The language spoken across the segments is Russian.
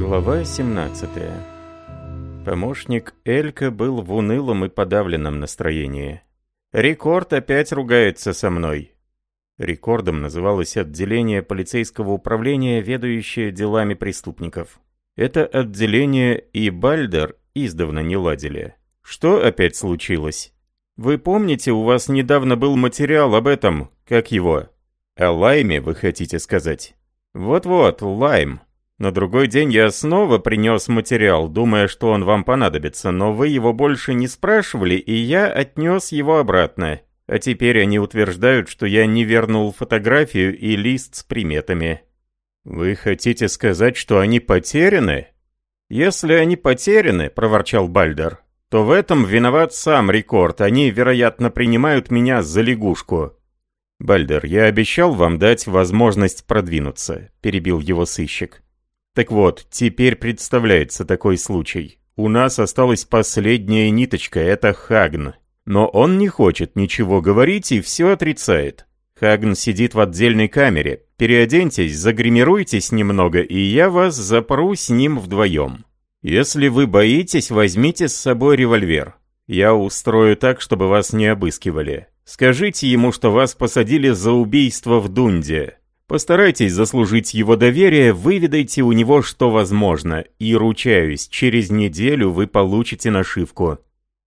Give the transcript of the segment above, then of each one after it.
Глава 17 Помощник Элька был в унылом и подавленном настроении. «Рекорд опять ругается со мной». Рекордом называлось отделение полицейского управления, ведающее делами преступников. Это отделение и Бальдер издавна не ладили. Что опять случилось? Вы помните, у вас недавно был материал об этом, как его? О Лайме, вы хотите сказать? Вот-вот, Лайм. На другой день я снова принес материал, думая, что он вам понадобится, но вы его больше не спрашивали, и я отнес его обратно. А теперь они утверждают, что я не вернул фотографию и лист с приметами. Вы хотите сказать, что они потеряны? Если они потеряны, проворчал Бальдер, то в этом виноват сам рекорд. Они, вероятно, принимают меня за лягушку. Бальдер, я обещал вам дать возможность продвинуться, перебил его сыщик. Так вот, теперь представляется такой случай. У нас осталась последняя ниточка, это Хагн. Но он не хочет ничего говорить и все отрицает. Хагн сидит в отдельной камере. Переоденьтесь, загримируйтесь немного, и я вас запру с ним вдвоем. Если вы боитесь, возьмите с собой револьвер. Я устрою так, чтобы вас не обыскивали. Скажите ему, что вас посадили за убийство в Дунде. Постарайтесь заслужить его доверие, выведайте у него, что возможно, и, ручаюсь, через неделю вы получите нашивку».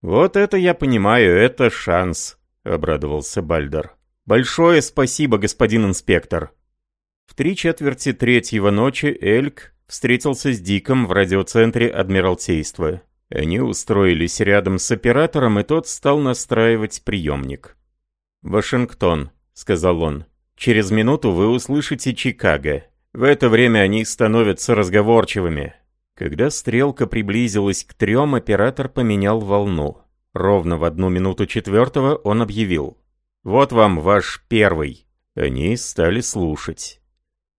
«Вот это я понимаю, это шанс», — обрадовался Бальдер. «Большое спасибо, господин инспектор». В три четверти третьего ночи Эльк встретился с Диком в радиоцентре Адмиралтейства. Они устроились рядом с оператором, и тот стал настраивать приемник. «Вашингтон», — сказал он. Через минуту вы услышите Чикаго. В это время они становятся разговорчивыми. Когда стрелка приблизилась к трем, оператор поменял волну. Ровно в одну минуту четвертого он объявил. «Вот вам ваш первый». Они стали слушать.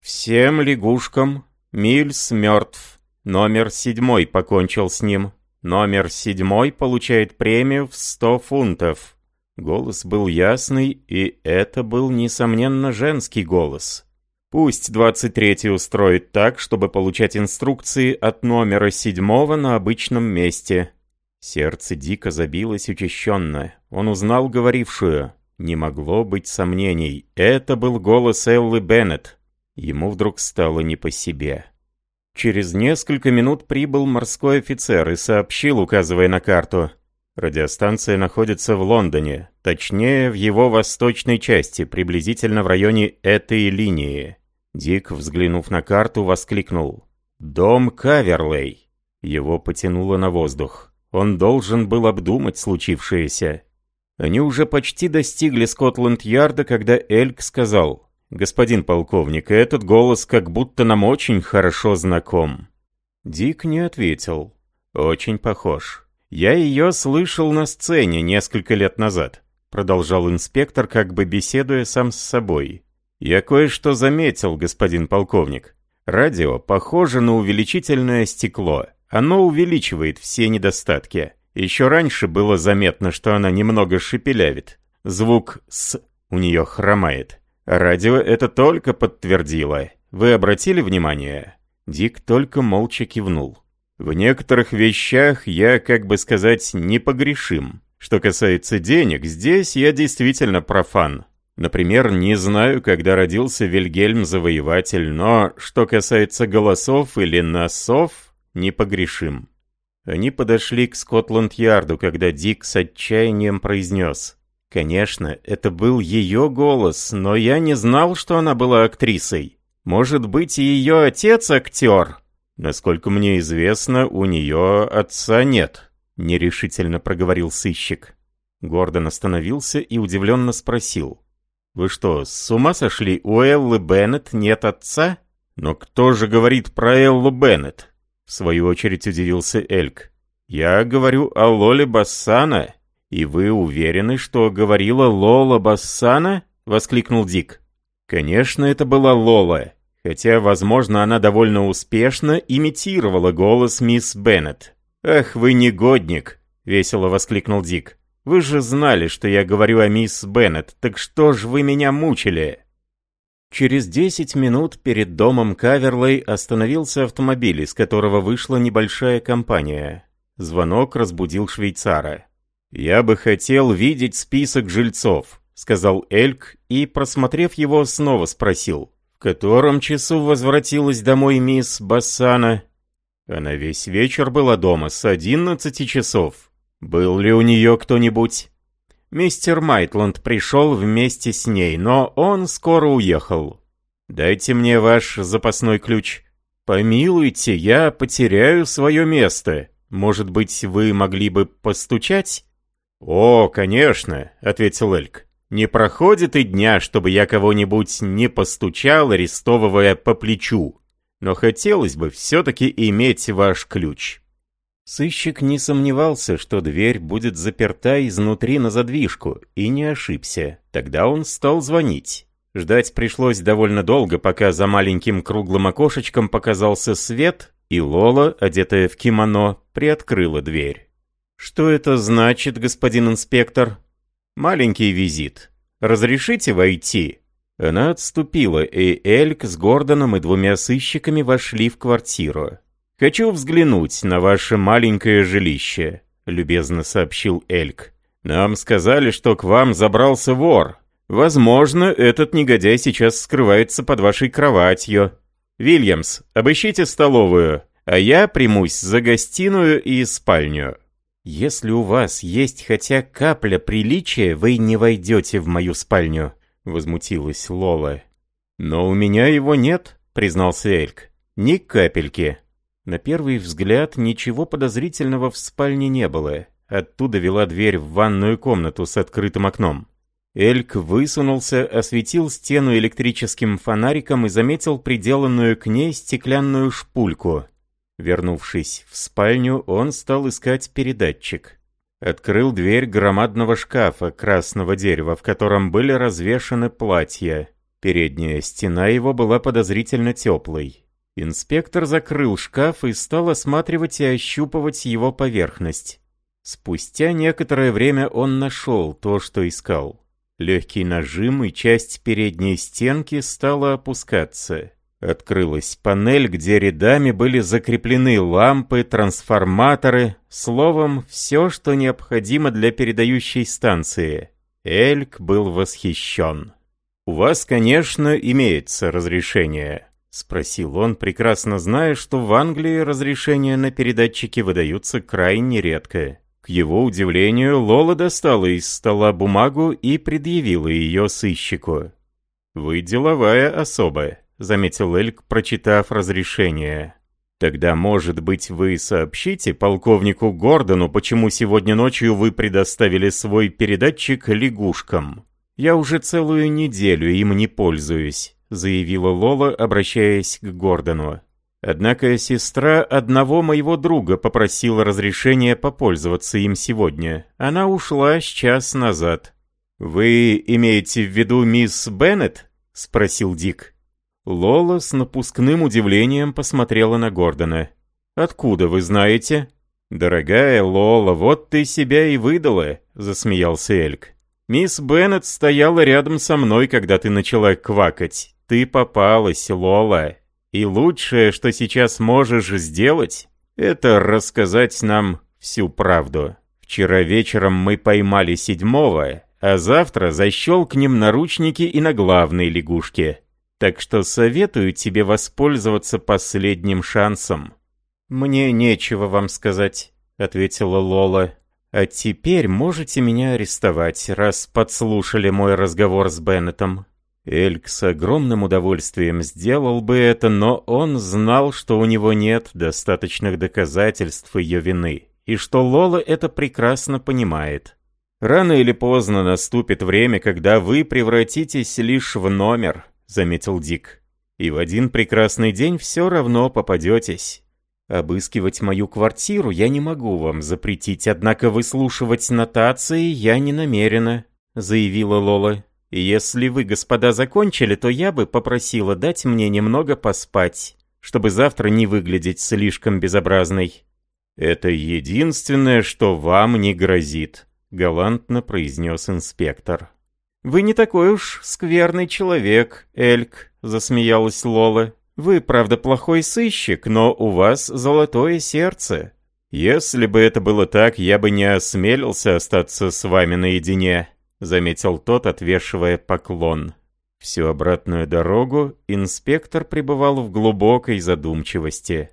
«Всем лягушкам. Мильс мертв. Номер седьмой покончил с ним. Номер седьмой получает премию в сто фунтов. Голос был ясный, и это был, несомненно, женский голос. Пусть 23-й устроит так, чтобы получать инструкции от номера седьмого на обычном месте. Сердце дико забилось учащенно. Он узнал говорившую. Не могло быть сомнений. Это был голос Эллы Беннет. Ему вдруг стало не по себе. Через несколько минут прибыл морской офицер и сообщил, указывая на карту. Радиостанция находится в Лондоне, точнее, в его восточной части, приблизительно в районе этой линии. Дик, взглянув на карту, воскликнул. «Дом Каверлей!» Его потянуло на воздух. Он должен был обдумать случившееся. Они уже почти достигли Скотланд-Ярда, когда Эльк сказал, «Господин полковник, этот голос как будто нам очень хорошо знаком». Дик не ответил. «Очень похож». «Я ее слышал на сцене несколько лет назад», — продолжал инспектор, как бы беседуя сам с собой. «Я кое-что заметил, господин полковник. Радио похоже на увеличительное стекло. Оно увеличивает все недостатки. Еще раньше было заметно, что она немного шепелявит. Звук «с» у нее хромает. Радио это только подтвердило. Вы обратили внимание?» Дик только молча кивнул. В некоторых вещах я, как бы сказать, непогрешим. Что касается денег, здесь я действительно профан. Например, не знаю, когда родился Вильгельм Завоеватель, но что касается голосов или носов, непогрешим. Они подошли к Скотланд-Ярду, когда Дик с отчаянием произнес. Конечно, это был ее голос, но я не знал, что она была актрисой. Может быть, и ее отец актер? «Насколько мне известно, у нее отца нет», — нерешительно проговорил сыщик. Гордон остановился и удивленно спросил. «Вы что, с ума сошли? У Эллы Беннет нет отца?» «Но кто же говорит про Эллу Беннет?» В свою очередь удивился Эльк. «Я говорю о Лоле Бассана. И вы уверены, что говорила Лола Бассана?» — воскликнул Дик. «Конечно, это была Лола. Хотя, возможно, она довольно успешно имитировала голос мисс Беннет. «Ах, вы негодник!» — весело воскликнул Дик. «Вы же знали, что я говорю о мисс Беннет, так что ж вы меня мучили?» Через 10 минут перед домом Каверлей остановился автомобиль, из которого вышла небольшая компания. Звонок разбудил швейцара. «Я бы хотел видеть список жильцов», — сказал Эльк и, просмотрев его, снова спросил. «В котором часу возвратилась домой мисс Бассана?» Она весь вечер была дома, с одиннадцати часов. Был ли у нее кто-нибудь? Мистер Майтланд пришел вместе с ней, но он скоро уехал. «Дайте мне ваш запасной ключ». «Помилуйте, я потеряю свое место. Может быть, вы могли бы постучать?» «О, конечно», — ответил Эльк. «Не проходит и дня, чтобы я кого-нибудь не постучал, арестовывая по плечу. Но хотелось бы все-таки иметь ваш ключ». Сыщик не сомневался, что дверь будет заперта изнутри на задвижку, и не ошибся. Тогда он стал звонить. Ждать пришлось довольно долго, пока за маленьким круглым окошечком показался свет, и Лола, одетая в кимоно, приоткрыла дверь. «Что это значит, господин инспектор?» «Маленький визит. Разрешите войти?» Она отступила, и Эльк с Гордоном и двумя сыщиками вошли в квартиру. «Хочу взглянуть на ваше маленькое жилище», — любезно сообщил Эльк. «Нам сказали, что к вам забрался вор. Возможно, этот негодяй сейчас скрывается под вашей кроватью. Вильямс, обыщите столовую, а я примусь за гостиную и спальню». «Если у вас есть хотя капля приличия, вы не войдете в мою спальню», — возмутилась Лола. «Но у меня его нет», — признался Эльк. «Ни капельки». На первый взгляд ничего подозрительного в спальне не было. Оттуда вела дверь в ванную комнату с открытым окном. Эльк высунулся, осветил стену электрическим фонариком и заметил приделанную к ней стеклянную шпульку. Вернувшись в спальню, он стал искать передатчик. Открыл дверь громадного шкафа красного дерева, в котором были развешаны платья. Передняя стена его была подозрительно теплой. Инспектор закрыл шкаф и стал осматривать и ощупывать его поверхность. Спустя некоторое время он нашел то, что искал. Легкий нажим и часть передней стенки стала опускаться. Открылась панель, где рядами были закреплены лампы, трансформаторы, словом, все, что необходимо для передающей станции. Эльк был восхищен. «У вас, конечно, имеется разрешение», — спросил он, прекрасно зная, что в Англии разрешения на передатчики выдаются крайне редко. К его удивлению, Лола достала из стола бумагу и предъявила ее сыщику. «Вы деловая особа», — заметил Эльк, прочитав разрешение. «Тогда, может быть, вы сообщите полковнику Гордону, почему сегодня ночью вы предоставили свой передатчик лягушкам? Я уже целую неделю им не пользуюсь заявила Лола, обращаясь к Гордону. Однако сестра одного моего друга попросила разрешения попользоваться им сегодня. Она ушла с час назад. «Вы имеете в виду мисс Беннет?» — спросил Дик. Лола с напускным удивлением посмотрела на Гордона. «Откуда вы знаете?» «Дорогая Лола, вот ты себя и выдала», — засмеялся Эльк. «Мисс Беннет стояла рядом со мной, когда ты начала квакать ты попалась, Лола. И лучшее, что сейчас можешь сделать, это рассказать нам всю правду. Вчера вечером мы поймали седьмого, а завтра защелкнем наручники и на главной лягушке. Так что советую тебе воспользоваться последним шансом». «Мне нечего вам сказать», — ответила Лола. «А теперь можете меня арестовать, раз подслушали мой разговор с Беннетом. Эльк с огромным удовольствием сделал бы это, но он знал, что у него нет достаточных доказательств ее вины, и что Лола это прекрасно понимает. «Рано или поздно наступит время, когда вы превратитесь лишь в номер», — заметил Дик. «И в один прекрасный день все равно попадетесь. Обыскивать мою квартиру я не могу вам запретить, однако выслушивать нотации я не намерена», — заявила Лола. «Если вы, господа, закончили, то я бы попросила дать мне немного поспать, чтобы завтра не выглядеть слишком безобразной». «Это единственное, что вам не грозит», — галантно произнес инспектор. «Вы не такой уж скверный человек, Эльк», — засмеялась Лола. «Вы, правда, плохой сыщик, но у вас золотое сердце». «Если бы это было так, я бы не осмелился остаться с вами наедине», — заметил тот, отвешивая поклон. Всю обратную дорогу инспектор пребывал в глубокой задумчивости.